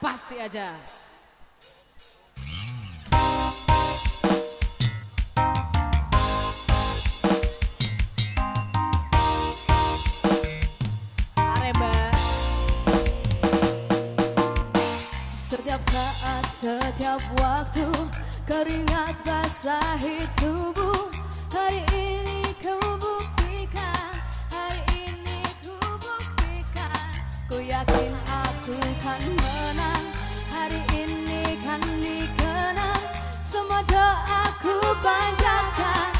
Pasti aja. Setiap saat, setiap waktu Keringat basahi tubuh 我怕你走。